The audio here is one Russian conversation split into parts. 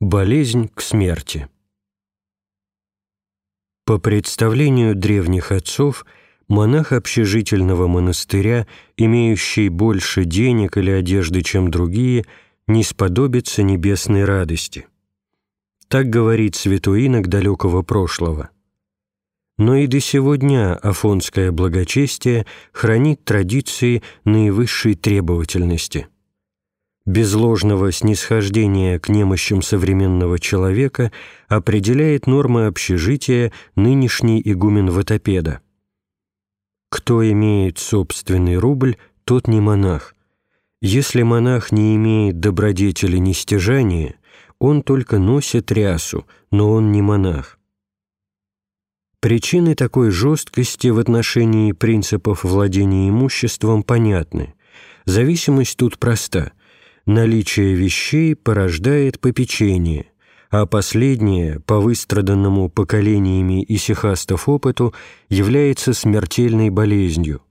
Болезнь к смерти. По представлению древних отцов, монах общежительного монастыря, имеющий больше денег или одежды, чем другие, не сподобится небесной радости. Так говорит святой инок далекого прошлого. Но и до сего дня афонское благочестие хранит традиции наивысшей требовательности – без ложного снисхождения к немощам современного человека определяет нормы общежития нынешний игумен Ватопеда. Кто имеет собственный рубль, тот не монах. Если монах не имеет добродетели ни стяжания, он только носит рясу, но он не монах. Причины такой жесткости в отношении принципов владения имуществом понятны. Зависимость тут проста – наличие вещей порождает попечение, а последнее, по выстраданному поколениями исихастов опыту, является смертельной болезнью.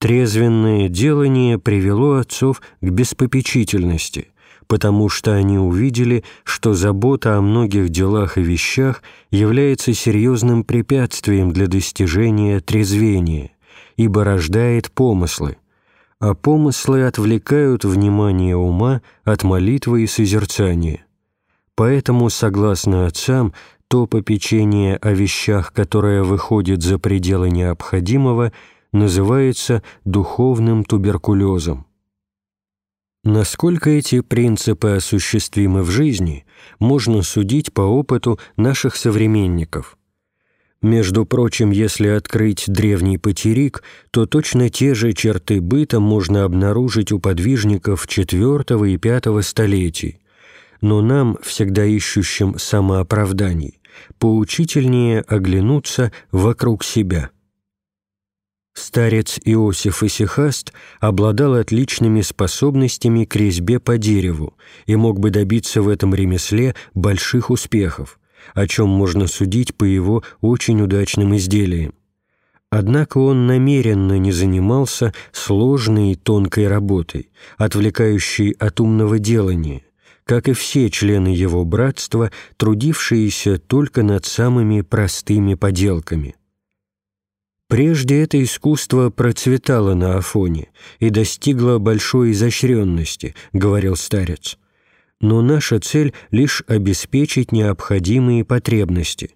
Трезвенное делание привело отцов к беспопечительности, потому что они увидели, что забота о многих делах и вещах является серьезным препятствием для достижения трезвения, ибо рождает помыслы, а помыслы отвлекают внимание ума от молитвы и созерцания. Поэтому, согласно отцам, то попечение о вещах, которое выходит за пределы необходимого, называется духовным туберкулезом. Насколько эти принципы осуществимы в жизни, можно судить по опыту наших современников – между прочим, если открыть древний потерик, то точно те же черты быта можно обнаружить у подвижников IV и V столетий. Но нам, всегда ищущим самооправданий, поучительнее оглянуться вокруг себя. Старец Иосиф Исихаст обладал отличными способностями к резьбе по дереву и мог бы добиться в этом ремесле больших успехов о чем можно судить по его очень удачным изделиям. Однако он намеренно не занимался сложной и тонкой работой, отвлекающей от умного делания, как и все члены его братства, трудившиеся только над самыми простыми поделками. Прежде это искусство процветало на Афоне и достигло большой изощренности, говорил старец но наша цель — лишь обеспечить необходимые потребности.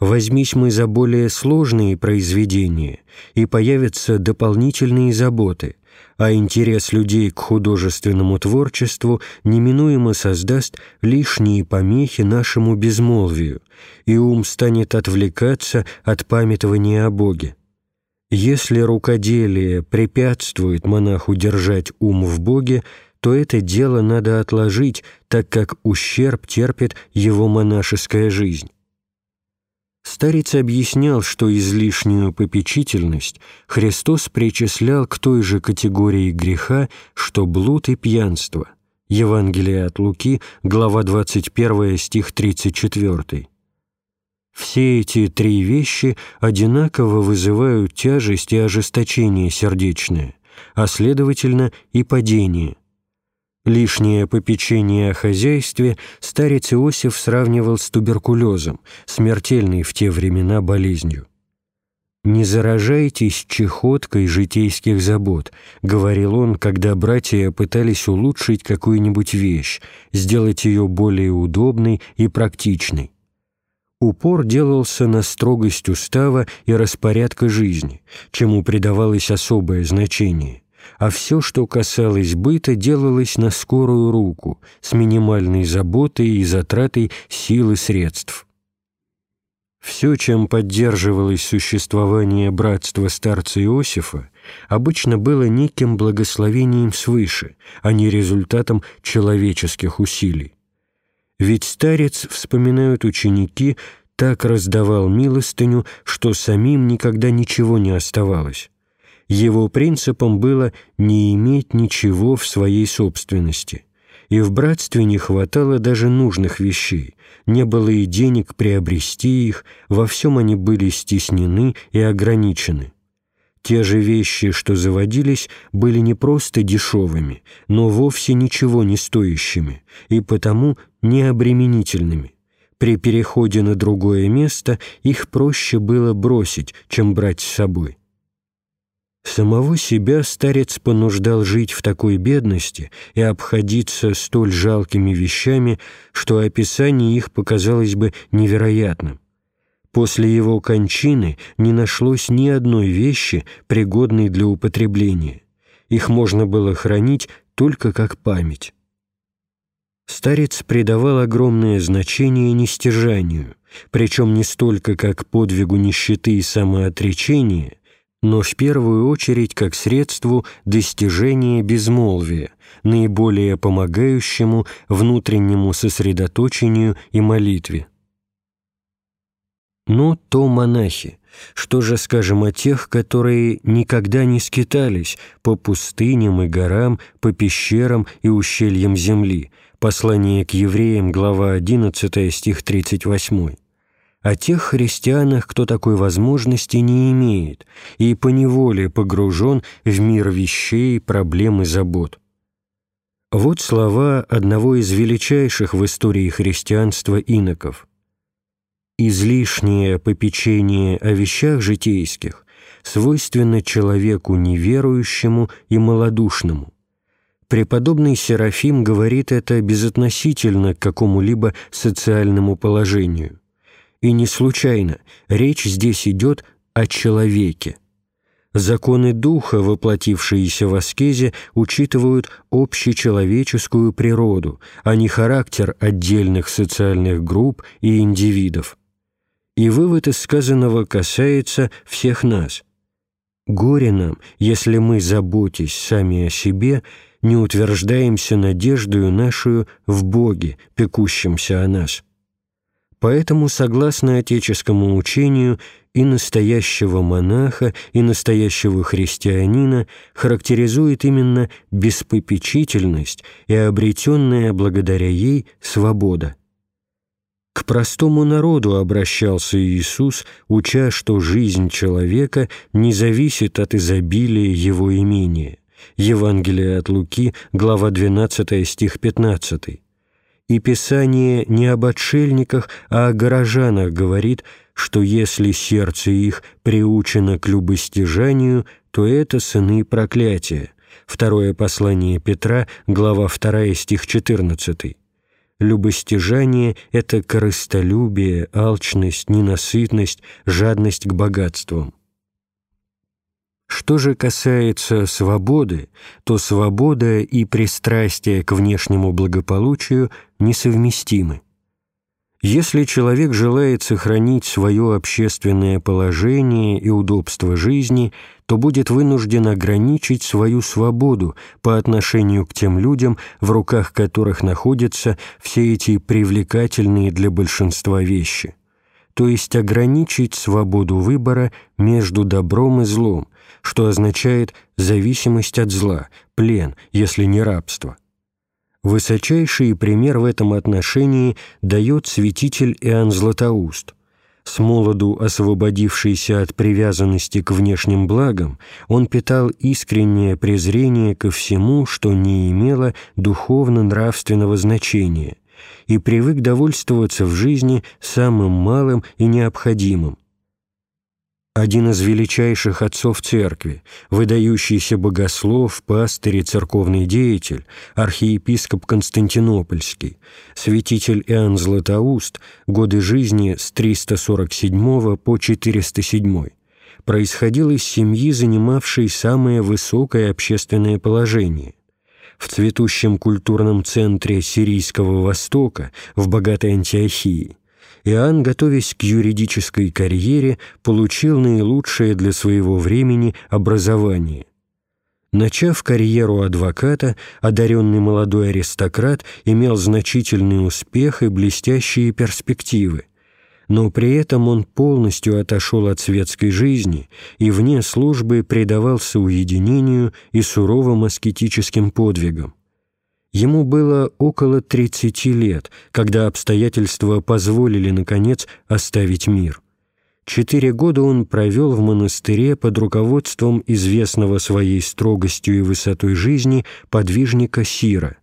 Возьмись мы за более сложные произведения, и появятся дополнительные заботы, а интерес людей к художественному творчеству неминуемо создаст лишние помехи нашему безмолвию, и ум станет отвлекаться от памятования о Боге. Если рукоделие препятствует монаху держать ум в Боге, то это дело надо отложить, так как ущерб терпит его монашеская жизнь. Старец объяснял, что излишнюю попечительность Христос причислял к той же категории греха, что блуд и пьянство. Евангелие от Луки, глава 21, стих 34. Все эти три вещи одинаково вызывают тяжесть и ожесточение сердечное, а следовательно и падение – Лишнее попечение о хозяйстве старец Иосиф сравнивал с туберкулезом, смертельной в те времена болезнью. «Не заражайтесь чехоткой житейских забот», — говорил он, когда братья пытались улучшить какую-нибудь вещь, сделать ее более удобной и практичной. Упор делался на строгость устава и распорядка жизни, чему придавалось особое значение а все, что касалось быта, делалось на скорую руку, с минимальной заботой и затратой сил и средств. Все, чем поддерживалось существование братства старца Иосифа, обычно было неким благословением свыше, а не результатом человеческих усилий. Ведь старец, вспоминают ученики, так раздавал милостыню, что самим никогда ничего не оставалось его принципом было не иметь ничего в своей собственности, и в братстве не хватало даже нужных вещей, не было и денег приобрести их, во всем они были стеснены и ограничены. Те же вещи, что заводились, были не просто дешевыми, но вовсе ничего не стоящими и потому необременительными. При переходе на другое место их проще было бросить, чем брать с собой. Самого себя старец понуждал жить в такой бедности и обходиться столь жалкими вещами, что описание их показалось бы невероятным. После его кончины не нашлось ни одной вещи, пригодной для употребления. Их можно было хранить только как память. Старец придавал огромное значение нестяжанию, причем не столько как подвигу нищеты и самоотречения, но в первую очередь как средству достижения безмолвия, наиболее помогающему внутреннему сосредоточению и молитве. Но то монахи. Что же скажем о тех, которые никогда не скитались по пустыням и горам, по пещерам и ущельям земли? Послание к евреям, глава 11, стих 38 о тех христианах, кто такой возможности не имеет и поневоле погружен в мир вещей, проблем и забот. Вот слова одного из величайших в истории христианства иноков. «Излишнее попечение о вещах житейских свойственно человеку неверующему и малодушному. Преподобный Серафим говорит это безотносительно к какому-либо социальному положению – и не случайно, речь здесь идет о человеке. Законы духа, воплотившиеся в аскезе, учитывают общечеловеческую природу, а не характер отдельных социальных групп и индивидов. И вывод из сказанного касается всех нас. Горе нам, если мы, заботясь сами о себе, не утверждаемся надеждою нашу в Боге, пекущемся о нас. Поэтому, согласно отеческому учению, и настоящего монаха, и настоящего христианина характеризует именно беспопечительность и обретенная благодаря ей свобода. К простому народу обращался Иисус, уча, что жизнь человека не зависит от изобилия его имения. Евангелие от Луки, глава 12, стих 15 и Писание не об отшельниках, а о горожанах говорит, что если сердце их приучено к любостяжанию, то это сыны проклятия. Второе послание Петра, глава 2, стих 14. Любостяжание — это корыстолюбие, алчность, ненасытность, жадность к богатствам. Что же касается свободы, то свобода и пристрастие к внешнему благополучию несовместимы. Если человек желает сохранить свое общественное положение и удобство жизни, то будет вынужден ограничить свою свободу по отношению к тем людям, в руках которых находятся все эти привлекательные для большинства вещи, то есть ограничить свободу выбора между добром и злом, что означает зависимость от зла, плен, если не рабство. Высочайший пример в этом отношении дает святитель Иоанн Златоуст. С молоду освободившийся от привязанности к внешним благам, он питал искреннее презрение ко всему, что не имело духовно-нравственного значения, и привык довольствоваться в жизни самым малым и необходимым, один из величайших отцов церкви, выдающийся богослов, пастырь и церковный деятель, архиепископ Константинопольский, святитель Иоанн Златоуст, годы жизни с 347 по 407, происходил из семьи, занимавшей самое высокое общественное положение. В цветущем культурном центре Сирийского Востока, в богатой Антиохии – Иоанн, готовясь к юридической карьере, получил наилучшее для своего времени образование. Начав карьеру адвоката, одаренный молодой аристократ имел значительный успех и блестящие перспективы, но при этом он полностью отошел от светской жизни и вне службы предавался уединению и суровым аскетическим подвигам. Ему было около 30 лет, когда обстоятельства позволили, наконец, оставить мир. Четыре года он провел в монастыре под руководством известного своей строгостью и высотой жизни подвижника Сира.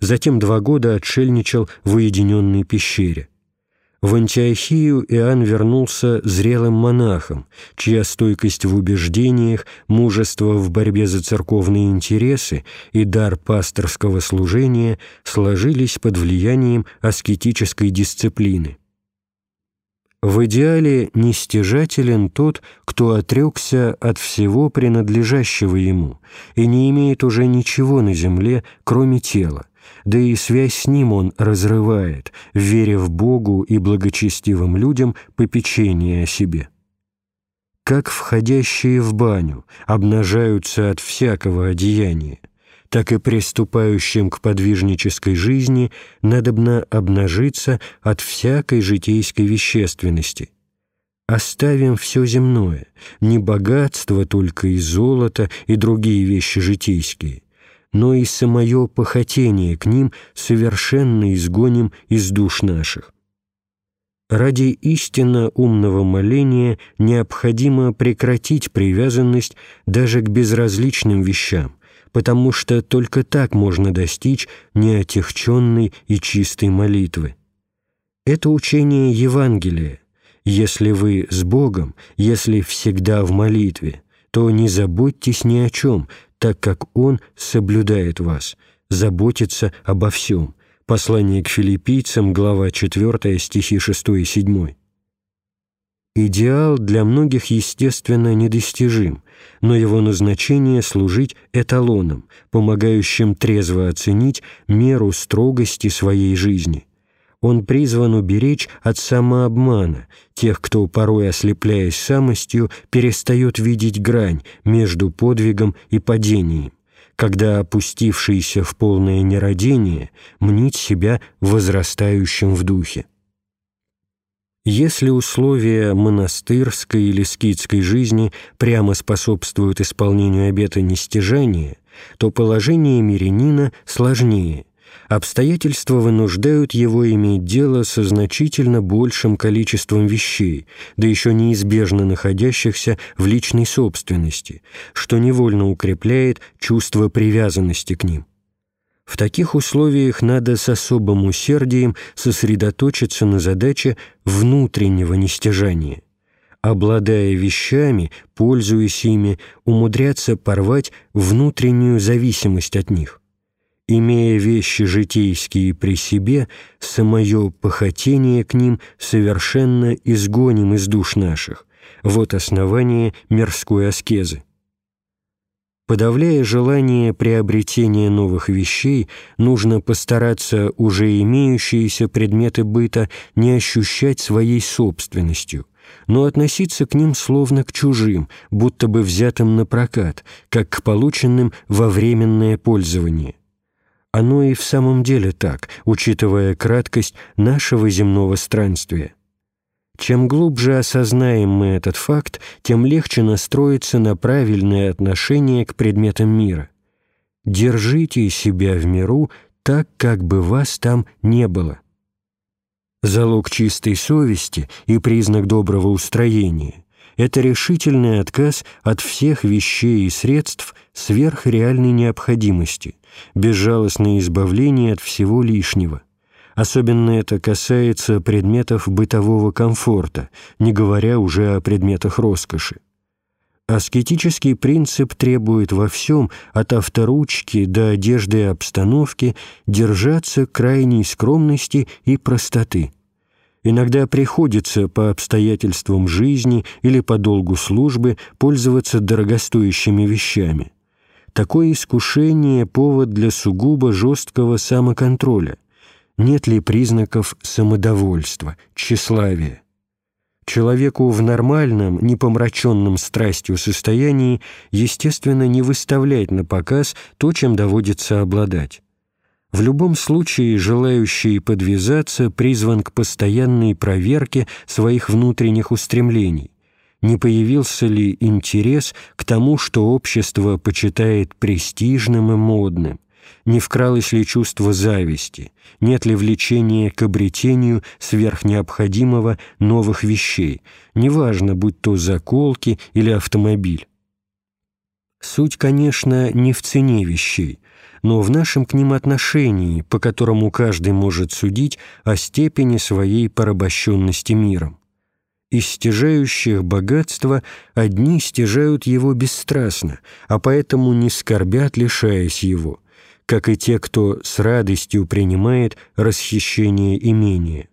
Затем два года отшельничал в уединенной пещере. В Антиохию Иоанн вернулся зрелым монахом, чья стойкость в убеждениях, мужество в борьбе за церковные интересы и дар пасторского служения сложились под влиянием аскетической дисциплины. В идеале нестяжателен тот, кто отрекся от всего принадлежащего ему и не имеет уже ничего на земле, кроме тела, да и связь с ним он разрывает, веря в Богу и благочестивым людям попечение о себе. Как входящие в баню обнажаются от всякого одеяния, так и приступающим к подвижнической жизни надобно обнажиться от всякой житейской вещественности. Оставим все земное, не богатство только и золото и другие вещи житейские, но и самое похотение к ним совершенно изгоним из душ наших. Ради истинно умного моления необходимо прекратить привязанность даже к безразличным вещам, потому что только так можно достичь неотягченной и чистой молитвы. Это учение Евангелия. Если вы с Богом, если всегда в молитве, то не заботьтесь ни о чем, так как Он соблюдает вас, заботится обо всем. Послание к филиппийцам, глава 4, стихи 6 и 7. Идеал для многих, естественно, недостижим, но его назначение — служить эталоном, помогающим трезво оценить меру строгости своей жизни. Он призван уберечь от самообмана тех, кто, порой ослепляясь самостью, перестает видеть грань между подвигом и падением, когда опустившийся в полное нерадение мнит себя возрастающим в духе. Если условия монастырской или скитской жизни прямо способствуют исполнению обета нестяжания, то положение мирянина сложнее. Обстоятельства вынуждают его иметь дело со значительно большим количеством вещей, да еще неизбежно находящихся в личной собственности, что невольно укрепляет чувство привязанности к ним. В таких условиях надо с особым усердием сосредоточиться на задаче внутреннего нестяжания. Обладая вещами, пользуясь ими, умудряться порвать внутреннюю зависимость от них. Имея вещи житейские при себе, самое похотение к ним совершенно изгоним из душ наших. Вот основание мирской аскезы. Подавляя желание приобретения новых вещей, нужно постараться уже имеющиеся предметы быта не ощущать своей собственностью, но относиться к ним словно к чужим, будто бы взятым на прокат, как к полученным во временное пользование. Оно и в самом деле так, учитывая краткость нашего земного странствия. Чем глубже осознаем мы этот факт, тем легче настроиться на правильное отношение к предметам мира. Держите себя в миру так, как бы вас там не было. Залог чистой совести и признак доброго устроения – это решительный отказ от всех вещей и средств сверх реальной необходимости, безжалостное избавление от всего лишнего. Особенно это касается предметов бытового комфорта, не говоря уже о предметах роскоши. Аскетический принцип требует во всем, от авторучки до одежды и обстановки, держаться крайней скромности и простоты. Иногда приходится по обстоятельствам жизни или по долгу службы пользоваться дорогостоящими вещами. Такое искушение – повод для сугубо жесткого самоконтроля – нет ли признаков самодовольства, тщеславия. Человеку в нормальном, непомраченном страстью состоянии, естественно, не выставлять на показ то, чем доводится обладать. В любом случае, желающий подвязаться призван к постоянной проверке своих внутренних устремлений. Не появился ли интерес к тому, что общество почитает престижным и модным, Не вкралось ли чувство зависти? Нет ли влечения к обретению сверхнеобходимого новых вещей, неважно, будь то заколки или автомобиль? Суть, конечно, не в цене вещей, но в нашем к ним отношении, по которому каждый может судить о степени своей порабощенности миром. Из стяжающих богатства одни стяжают его бесстрастно, а поэтому не скорбят, лишаясь его, как и те, кто с радостью принимает расхищение имения.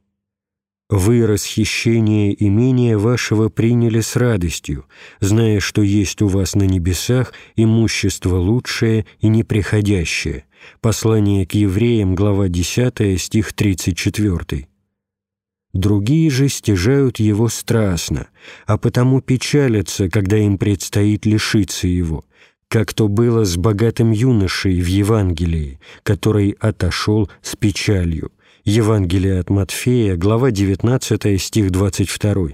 Вы расхищение имения вашего приняли с радостью, зная, что есть у вас на небесах имущество лучшее и неприходящее. Послание к евреям, глава 10, стих 34. Другие же стяжают его страстно, а потому печалятся, когда им предстоит лишиться его, как то было с богатым юношей в Евангелии, который отошел с печалью – Евангелие от Матфея, глава 19, стих 22.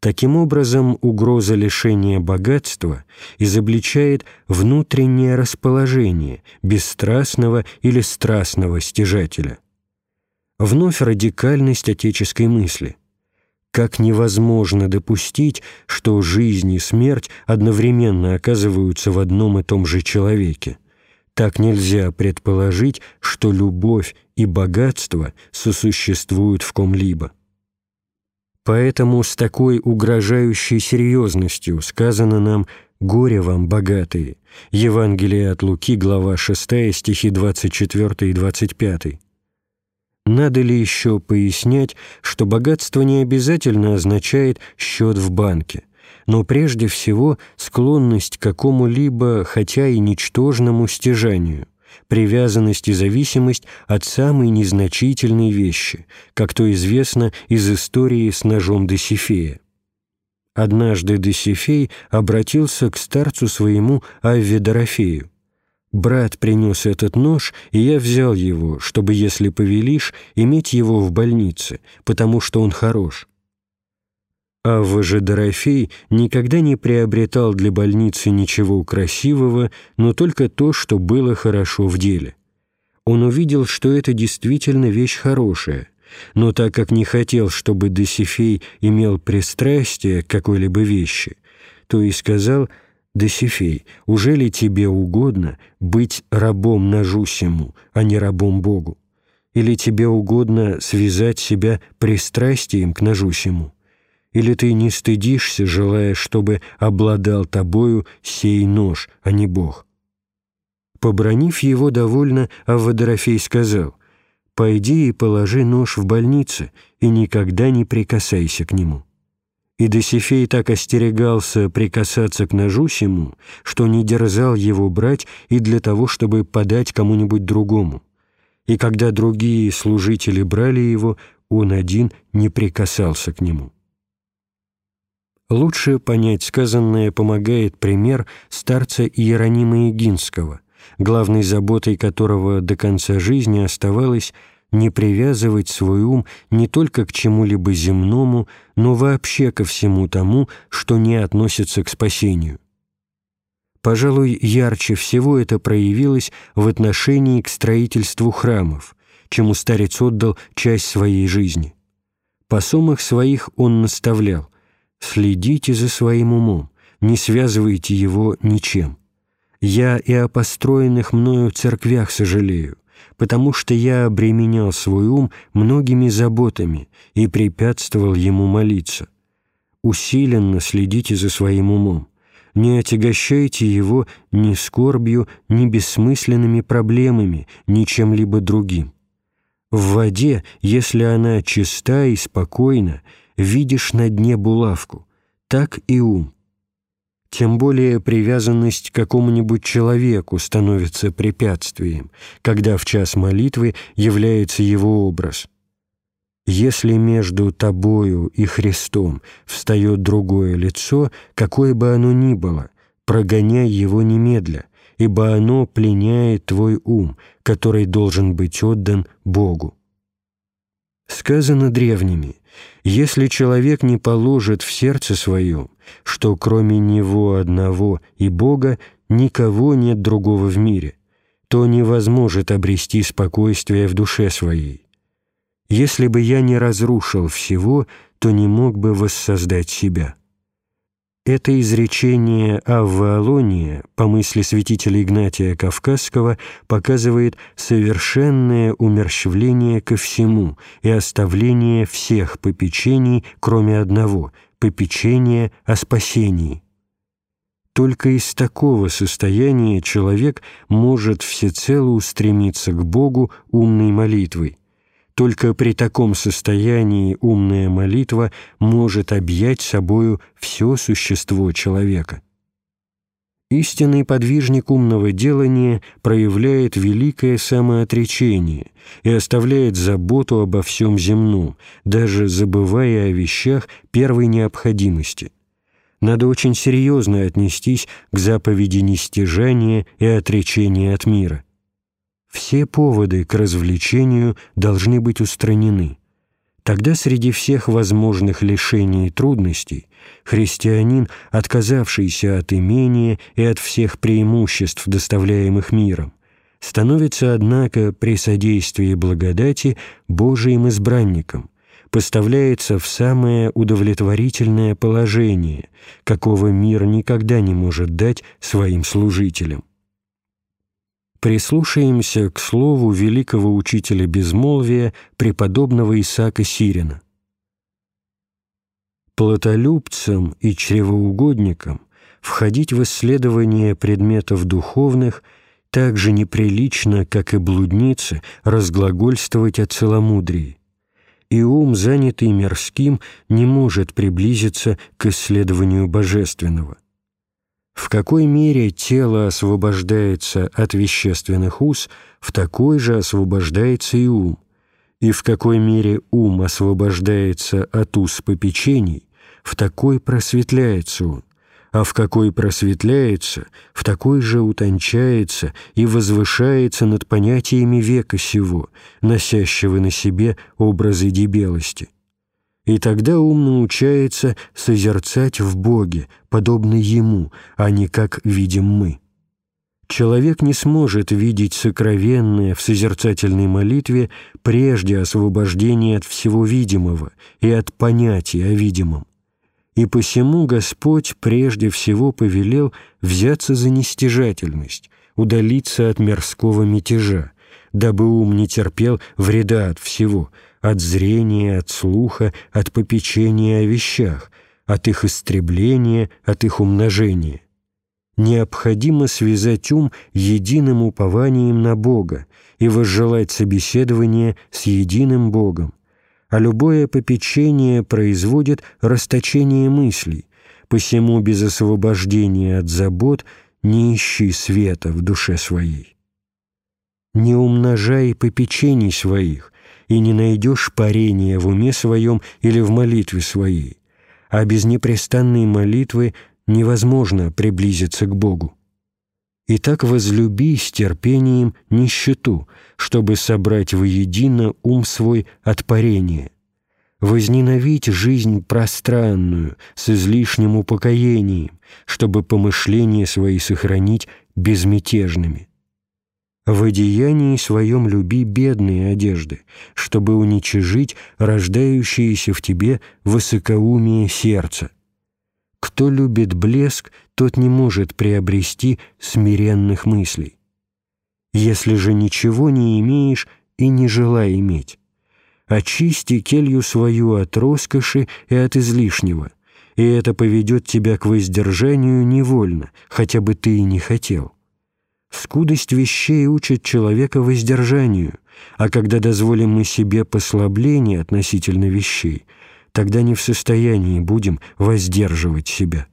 Таким образом, угроза лишения богатства изобличает внутреннее расположение бесстрастного или страстного стяжателя. Вновь радикальность отеческой мысли. Как невозможно допустить, что жизнь и смерть одновременно оказываются в одном и том же человеке – так нельзя предположить, что любовь и богатство сосуществуют в ком-либо. Поэтому с такой угрожающей серьезностью сказано нам «Горе вам, богатые» Евангелие от Луки, глава 6, стихи 24 и 25. Надо ли еще пояснять, что богатство не обязательно означает счет в банке – но прежде всего склонность к какому-либо, хотя и ничтожному стяжанию, привязанность и зависимость от самой незначительной вещи, как то известно из истории с ножом Досифея. Однажды Досифей обратился к старцу своему Авве Дорофею. «Брат принес этот нож, и я взял его, чтобы, если повелишь, иметь его в больнице, потому что он хорош». Авва же Дорофей никогда не приобретал для больницы ничего красивого, но только то, что было хорошо в деле. Он увидел, что это действительно вещь хорошая, но так как не хотел, чтобы Досифей имел пристрастие к какой-либо вещи, то и сказал «Досифей, уже ли тебе угодно быть рабом ножу а не рабом Богу? Или тебе угодно связать себя пристрастием к ножу сему?» Или ты не стыдишься, желая, чтобы обладал тобою сей нож, а не Бог?» Побронив его довольно, Авводорофей сказал, «Пойди и положи нож в больнице, и никогда не прикасайся к нему». И Досифей так остерегался прикасаться к ножу сему, что не дерзал его брать и для того, чтобы подать кому-нибудь другому. И когда другие служители брали его, он один не прикасался к нему. Лучше понять сказанное помогает пример старца Иеронима Игинского, главной заботой которого до конца жизни оставалось не привязывать свой ум не только к чему-либо земному, но вообще ко всему тому, что не относится к спасению. Пожалуй, ярче всего это проявилось в отношении к строительству храмов, чему старец отдал часть своей жизни. По сумах своих он наставлял – Следите за своим умом, не связывайте его ничем. Я и о построенных мною церквях сожалею, потому что я обременял свой ум многими заботами и препятствовал ему молиться. Усиленно следите за своим умом. Не отягощайте его ни скорбью, ни бессмысленными проблемами, ни чем-либо другим. В воде, если она чиста и спокойна, видишь на дне булавку, так и ум. Тем более привязанность к какому-нибудь человеку становится препятствием, когда в час молитвы является его образ. Если между тобою и Христом встает другое лицо, какое бы оно ни было, прогоняй его немедля, ибо оно пленяет твой ум, который должен быть отдан Богу. Сказано древними, если человек не положит в сердце своем, что кроме него одного и Бога никого нет другого в мире, то не возможет обрести спокойствие в душе своей. Если бы я не разрушил всего, то не мог бы воссоздать себя. Это изречение Аввалония, по мысли святителя Игнатия Кавказского, показывает совершенное умерщвление ко всему и оставление всех попечений, кроме одного — попечения о спасении. Только из такого состояния человек может всецело устремиться к Богу умной молитвой, только при таком состоянии умная молитва может объять собою все существо человека. Истинный подвижник умного делания проявляет великое самоотречение и оставляет заботу обо всем земном, даже забывая о вещах первой необходимости. Надо очень серьезно отнестись к заповеди нестяжания и отречения от мира. Все поводы к развлечению должны быть устранены. Тогда среди всех возможных лишений и трудностей христианин, отказавшийся от имения и от всех преимуществ, доставляемых миром, становится, однако, при содействии благодати Божиим избранником, поставляется в самое удовлетворительное положение, какого мир никогда не может дать своим служителям прислушаемся к слову великого учителя безмолвия преподобного Исаака Сирина. Платолюбцам и чревоугодникам входить в исследование предметов духовных так же неприлично, как и блуднице разглагольствовать о целомудрии, и ум, занятый мирским, не может приблизиться к исследованию божественного – в какой мере тело освобождается от вещественных уз, в такой же освобождается и ум. И в какой мере ум освобождается от уз попечений, в такой просветляется он, а в какой просветляется, в такой же утончается и возвышается над понятиями века сего, носящего на себе образы дебелости и тогда ум научается созерцать в Боге, подобно Ему, а не как видим мы. Человек не сможет видеть сокровенное в созерцательной молитве прежде освобождения от всего видимого и от понятия о видимом. И посему Господь прежде всего повелел взяться за нестяжательность, удалиться от мирского мятежа, дабы ум не терпел вреда от всего – от зрения, от слуха, от попечения о вещах, от их истребления, от их умножения. Необходимо связать ум единым упованием на Бога и возжелать собеседование с единым Богом, а любое попечение производит расточение мыслей, посему без освобождения от забот не ищи света в душе своей. Не умножай попечений своих, и не найдешь парения в уме своем или в молитве своей, а без непрестанной молитвы невозможно приблизиться к Богу. Итак, возлюби с терпением нищету, чтобы собрать воедино ум свой от парения. Возненавидь жизнь пространную, с излишним упокоением, чтобы помышления свои сохранить безмятежными. В одеянии своем люби бедные одежды, чтобы уничижить рождающееся в тебе высокоумие сердца. Кто любит блеск, тот не может приобрести смиренных мыслей. Если же ничего не имеешь и не желай иметь, очисти келью свою от роскоши и от излишнего, и это поведет тебя к воздержанию невольно, хотя бы ты и не хотел. Скудость вещей учит человека воздержанию, а когда дозволим мы себе послабление относительно вещей, тогда не в состоянии будем воздерживать себя.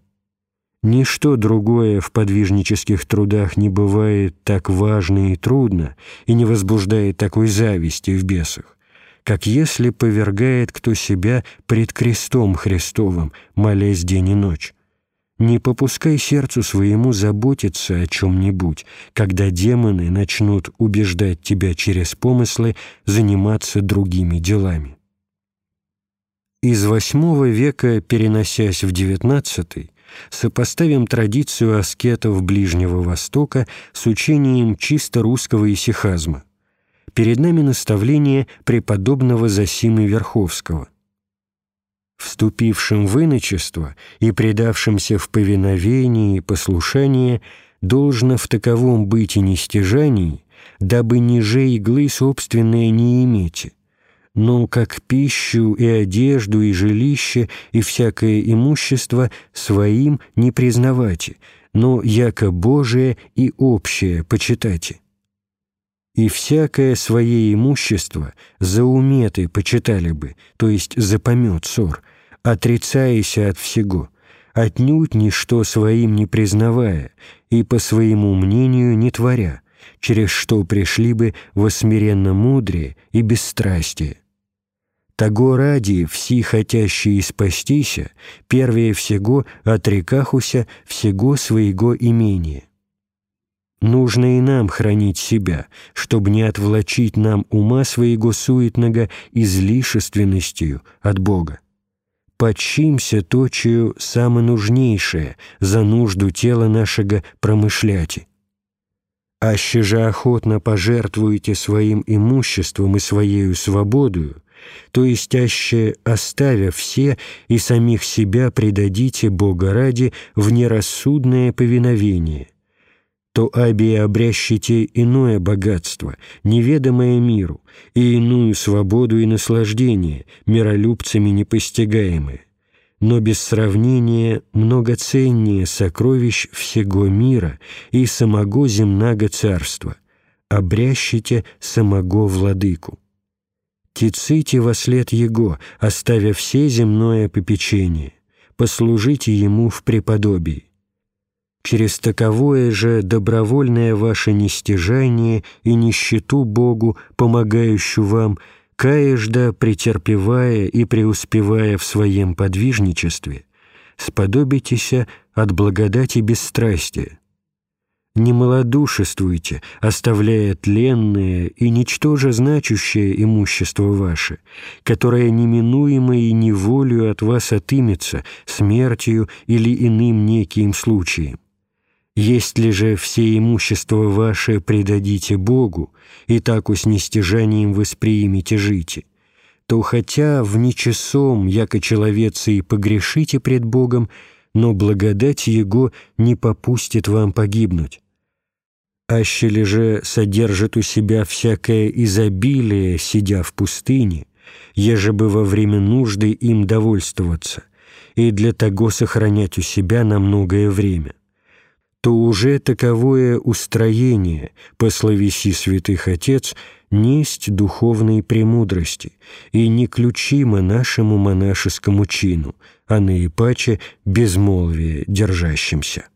Ничто другое в подвижнических трудах не бывает так важно и трудно и не возбуждает такой зависти в бесах, как если повергает кто себя пред крестом Христовым, молясь день и ночь. Не попускай сердцу своему заботиться о чем-нибудь, когда демоны начнут убеждать тебя через помыслы заниматься другими делами. Из восьмого века, переносясь в девятнадцатый, сопоставим традицию аскетов Ближнего Востока с учением чисто русского исихазма. Перед нами наставление преподобного Засимы Верховского. Вступившим в иночество и предавшимся в повиновении и послушание должно в таковом быть и нестяжании, дабы ниже иглы собственные не имейте, но как пищу и одежду и жилище и всякое имущество своим не признавайте, но яко Божие и общее почитайте. И всякое свое имущество за уметы почитали бы, то есть за помет ссор, отрицаясь от всего, отнюдь ничто своим не признавая и по своему мнению не творя, через что пришли бы во смиренно мудрее и бесстрастие. Того ради все хотящие спастися, первее всего отрекахуся всего своего имения. Нужно и нам хранить себя, чтобы не отвлачить нам ума своего суетного излишественностью от Бога. Подчимся точию самое нужнейшее за нужду тела нашего промышляти. Аще же охотно пожертвуете своим имуществом и своею свободою, то есть аще оставя все и самих себя предадите Бога ради в нерассудное повиновение, то аби обрящите иное богатство, неведомое миру, и иную свободу и наслаждение, миролюбцами непостигаемые, но без сравнения многоценнее сокровищ всего мира и самого земного царства, обрящите самого владыку. Тиците во след Его, оставя все земное попечение, послужите Ему в преподобии. Через таковое же добровольное ваше нестяжание и нищету Богу, помогающую вам, каежда, претерпевая и преуспевая в своем подвижничестве, сподобитеся от благодати бесстрастия, не малодушествуйте, оставляя тленное и ничтоже значущее имущество ваше, которое неминуемо и неволю от вас отымется смертью или иным неким случаем. Если же все имущество ваше предадите Богу, и так с нестяжанием восприимите жите, то хотя в нечасом, яко человецы и погрешите пред Богом, но благодать Его не попустит вам погибнуть. Аще же содержит у себя всякое изобилие, сидя в пустыне, еже бы во время нужды им довольствоваться, и для того сохранять у себя на многое время, то уже таковое устроение, по словеси святых Отец, несть духовной премудрости и не ключимо нашему монашескому чину, а наипаче безмолвие держащимся.